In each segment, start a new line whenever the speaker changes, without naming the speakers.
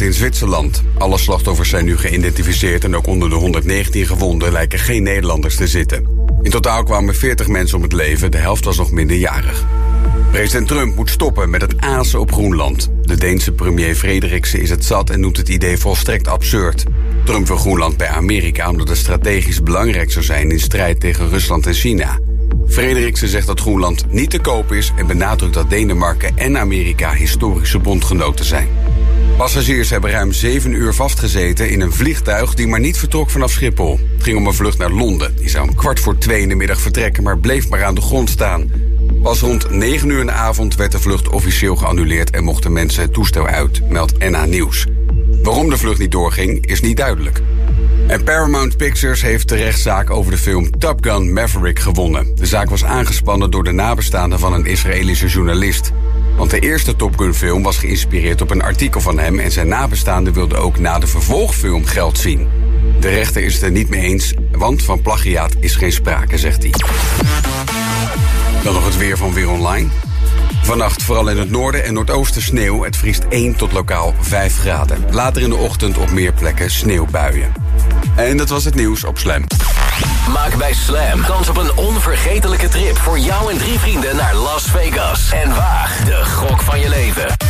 in
Zwitserland. Alle slachtoffers zijn nu geïdentificeerd en ook onder de 119 gewonden lijken geen Nederlanders te zitten. In totaal kwamen 40 mensen om het leven, de helft was nog minderjarig. President Trump moet stoppen met het azen op Groenland. De Deense premier Frederiksen is het zat en noemt het idee volstrekt absurd. Trump wil Groenland bij Amerika omdat het strategisch belangrijk zou zijn in strijd tegen Rusland en China. Frederiksen zegt dat Groenland niet te koop is en benadrukt dat Denemarken en Amerika historische bondgenoten zijn. Passagiers hebben ruim zeven uur vastgezeten in een vliegtuig die maar niet vertrok vanaf Schiphol. Het ging om een vlucht naar Londen. Die zou om kwart voor twee in de middag vertrekken, maar bleef maar aan de grond staan. Pas rond 9 uur in de avond werd de vlucht officieel geannuleerd en mochten mensen het toestel uit, meldt NA Nieuws. Waarom de vlucht niet doorging, is niet duidelijk. En Paramount Pictures heeft de rechtszaak over de film Top Gun Maverick gewonnen. De zaak was aangespannen door de nabestaanden van een Israëlische journalist. Want de eerste Top Gun film was geïnspireerd op een artikel van hem... en zijn nabestaanden wilden ook na de vervolgfilm geld zien. De rechter is het er niet mee eens, want van plagiaat is geen sprake, zegt hij. Dan nog het weer van Weer Online. Vannacht vooral in het noorden en noordoosten sneeuw. Het vriest 1 tot lokaal 5 graden. Later in de ochtend op meer plekken sneeuwbuien. En dat was het nieuws op Slam.
Maak bij Slam kans op een onvergetelijke trip voor jou en drie vrienden naar Las Vegas. En waag de gok van je leven.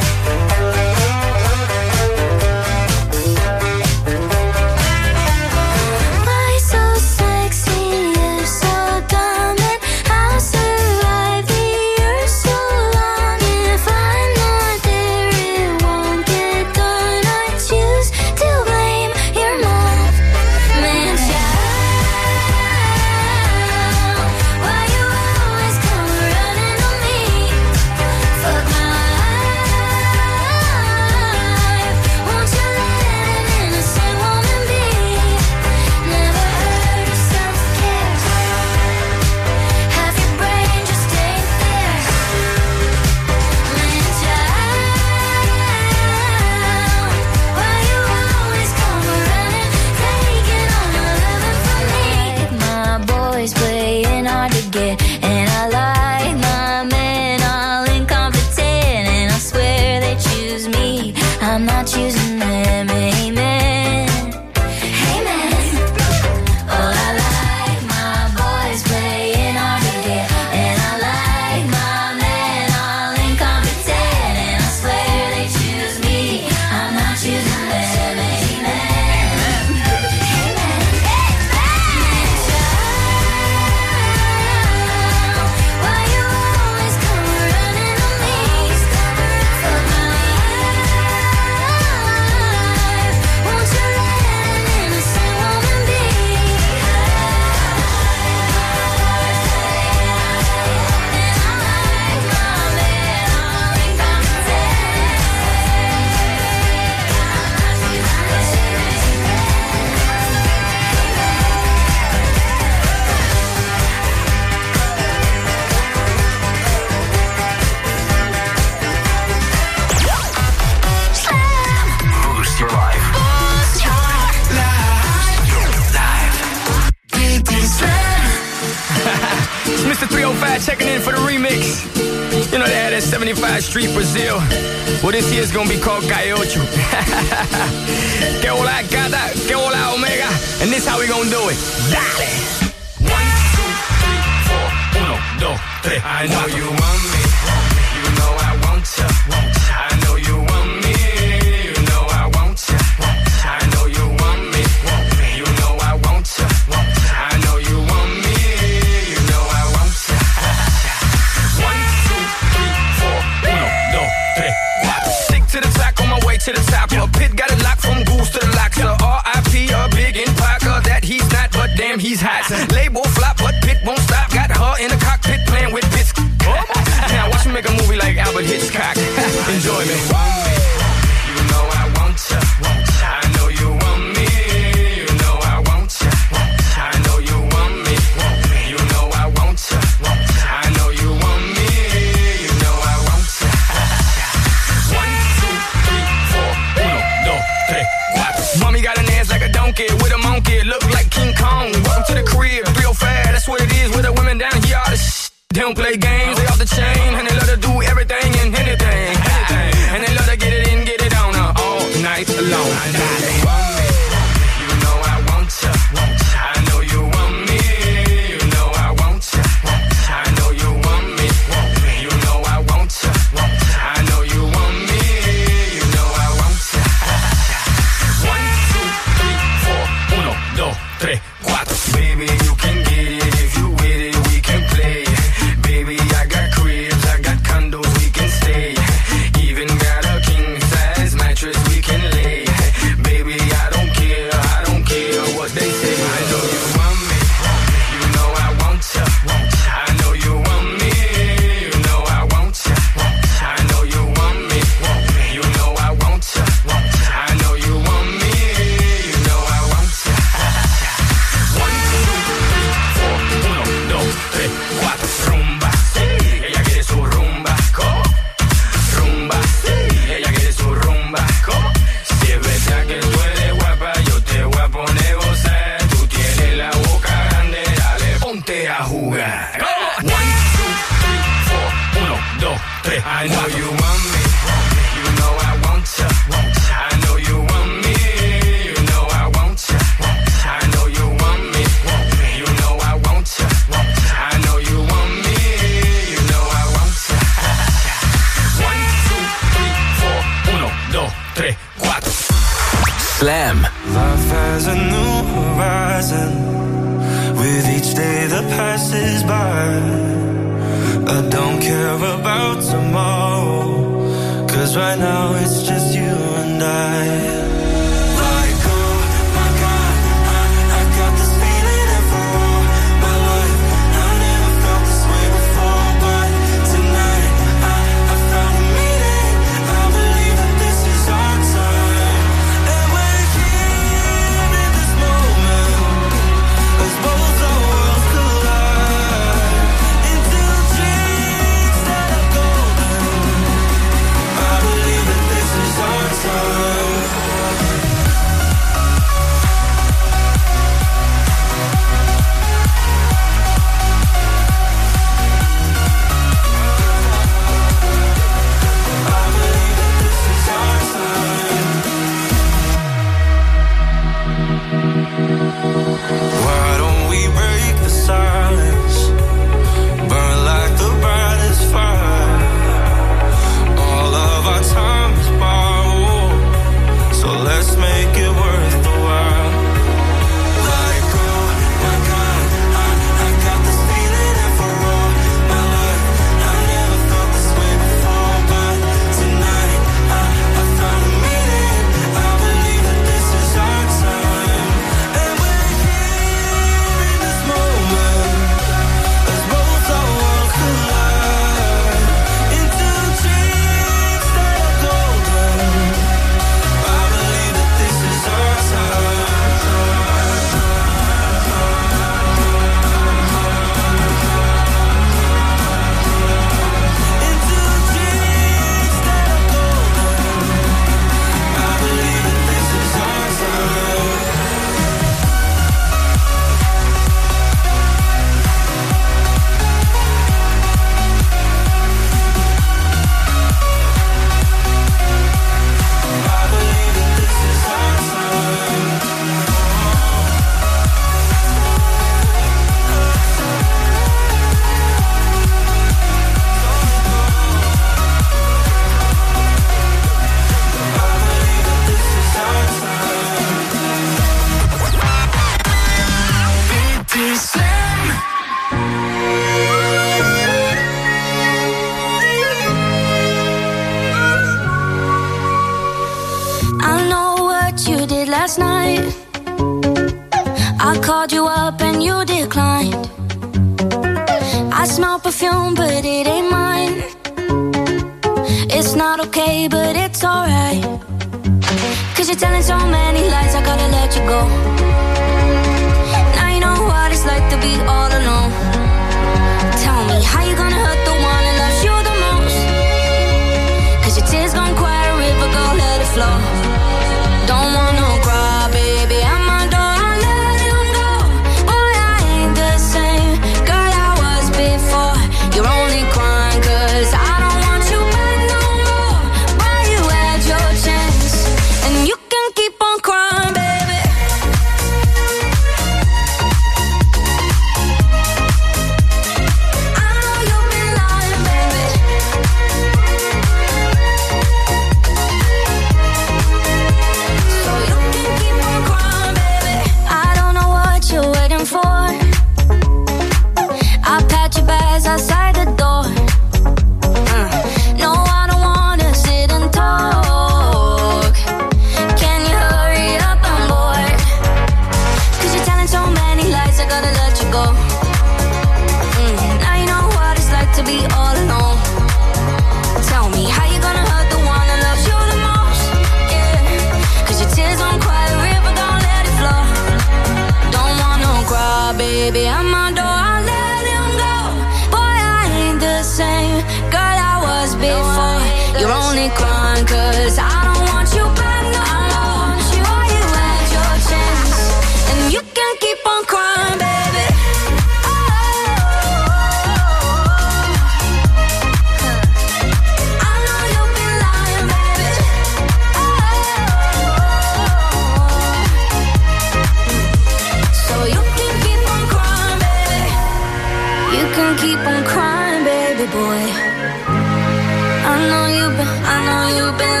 I know
you've been, I know you've been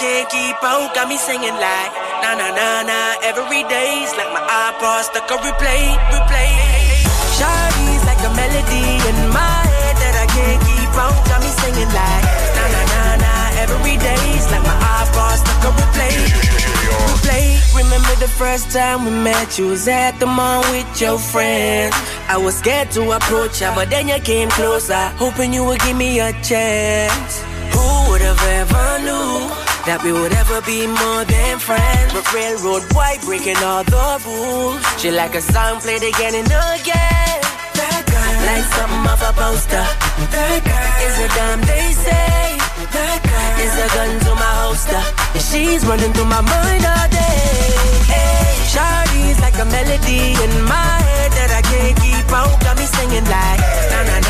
can't keep out. Got me singing like na na na na every day's like my iPod stuck on replay, replay. Shawty's like a melody in my head that I can't keep out. Got me singing like na na na na every day's like my iPod stuck on replay, replay. Remember the first time we met? You was at the mall with your friends. I was scared to approach ya, but then you came closer, hoping you would give me a chance. Who would have ever knew that we would ever be more than friends? But railroad white breaking all the rules. She like a song played again and again. That girl, like something off a poster. That girl is a damn they say. That girl is a gun to my holster. And she's running through my mind all day. Hey, Shawty's like a melody in my head that I can't keep out. Got me singing like na na na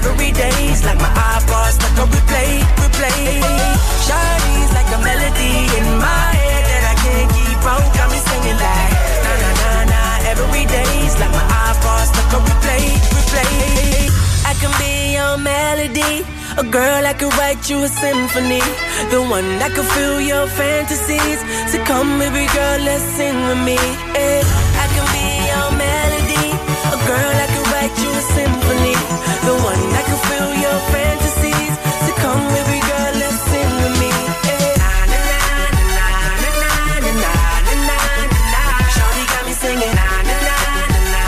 every day's like my iPod stuck on replay, replay. Shawty's like a melody in my head that I can't keep out. Got me singing like na na na na every day's like my iPod stuck on replay, replay. I can be your melody, a girl I could write you a symphony, the one that could fill your fantasies. So come, baby girl, let's sing with me. eh. I can be your melody, a girl I the one that can fill your fantasies. So come, baby girl, let's sing with me. Hey. Na na na na na na na na na na. Shawty got me singing. Na na na na na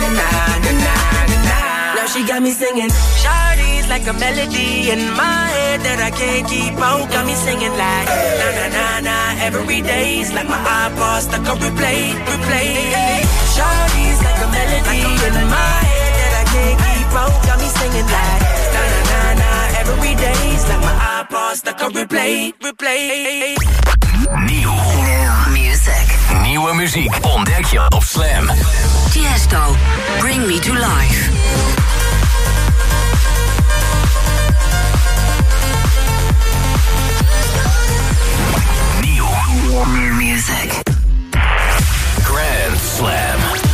na na na na na. Now she got me singing. Shawty's like a melody in my head that I can't keep out. Got me singing like na na na na. Every day's like my iPod stuck on replay, replay. Shawty's like a melody in my head can't keep out. Got me singing like na na na na. Every day's like my iPod stuck on replay, replay.
Nieuw.
New music.
Nieuwe muziek ontdek je op Slam.
Tiesto, Bring Me to Life.
Nieuw.
New music.
Grand Slam.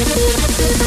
Thank you.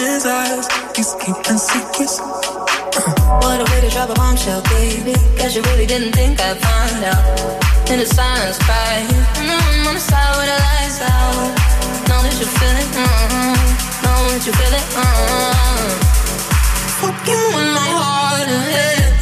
his eyes. He's keeping secrets. Uh.
What a way to drop a bombshell, baby. Cause you really didn't think I'd find out. In the silence, right? No, I'm mm-hmm, on the side where the lights out. Know that you feel it, mm-hmm. Know that you feel it,
mm-hmm. Fucking with my
heart
ahead.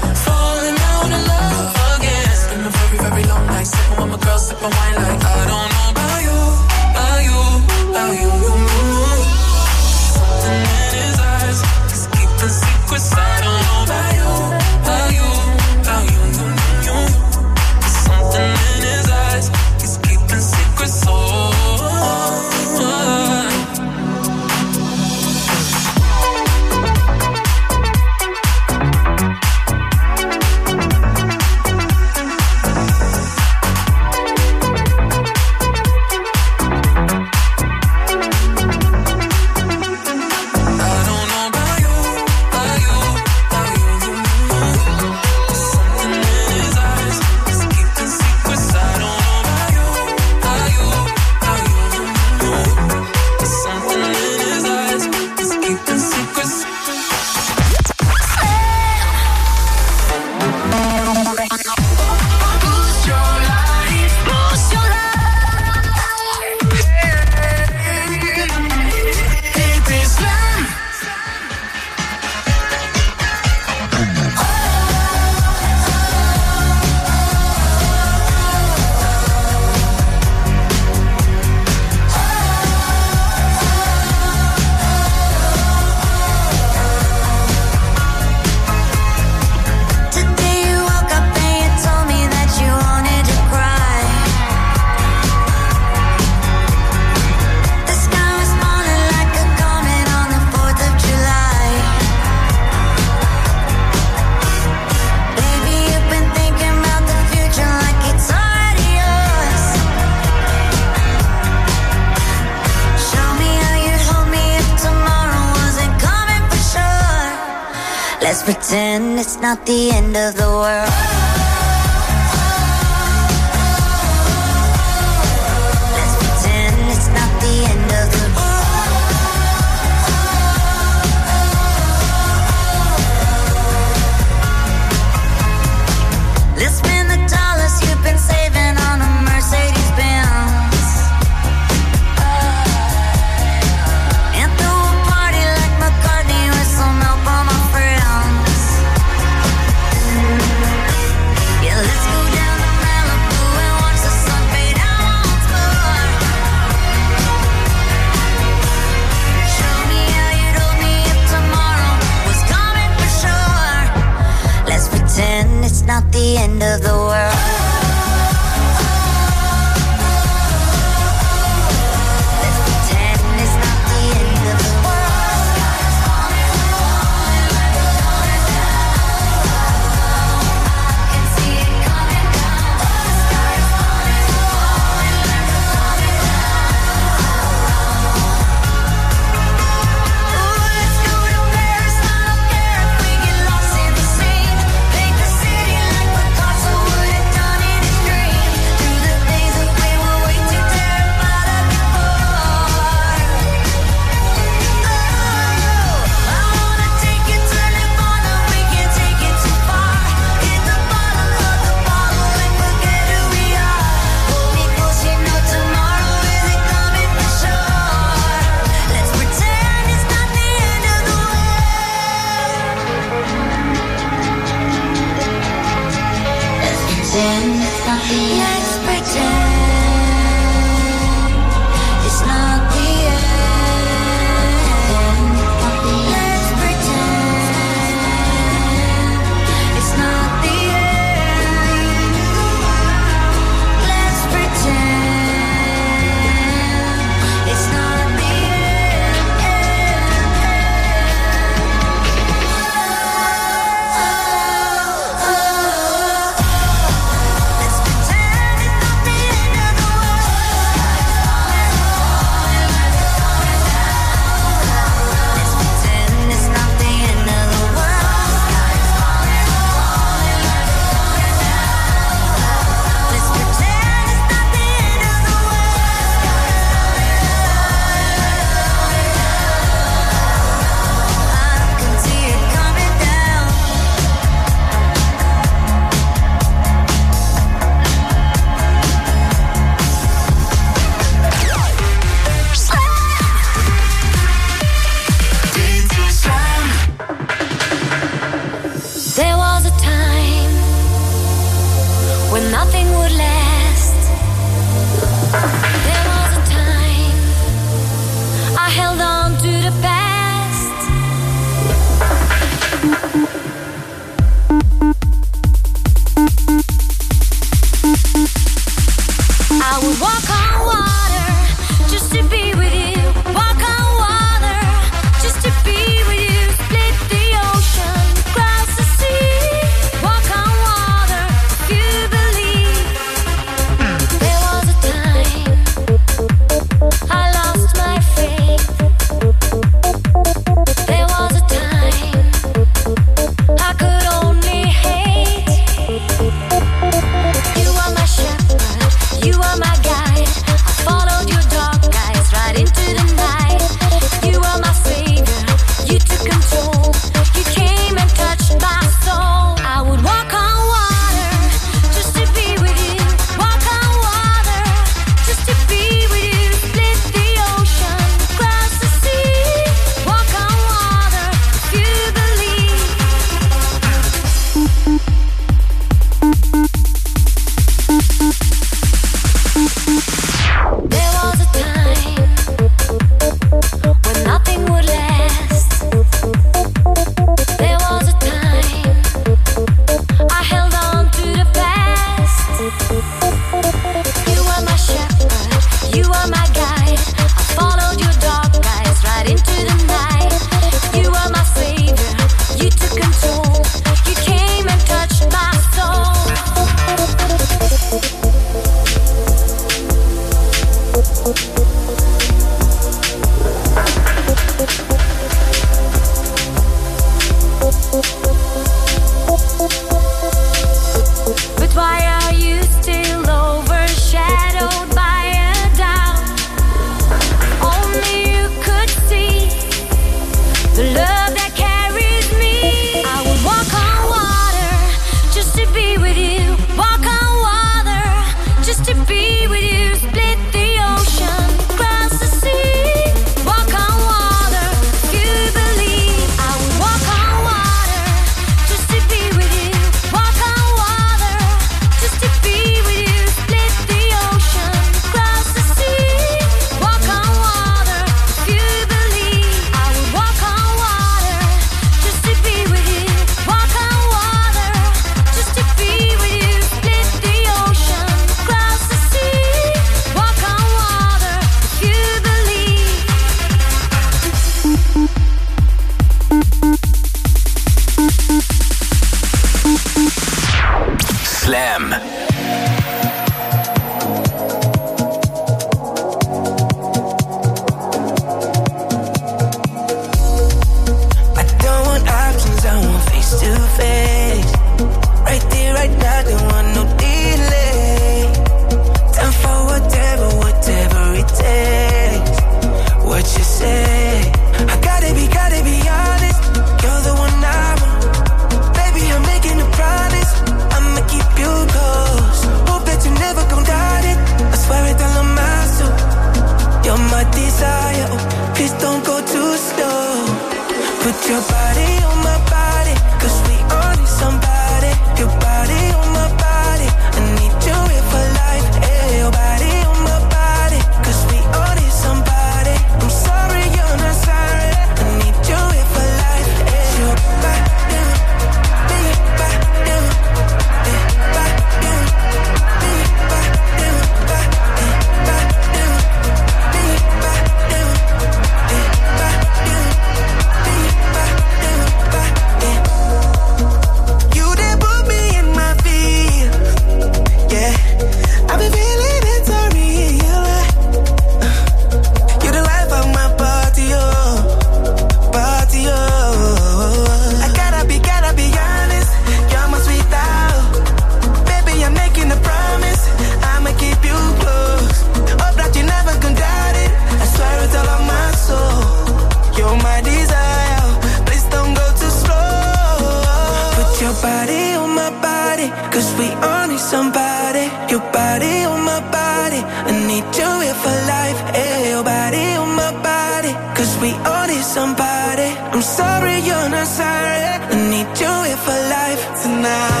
somebody. I'm sorry you're not sorry. I need you here for life tonight.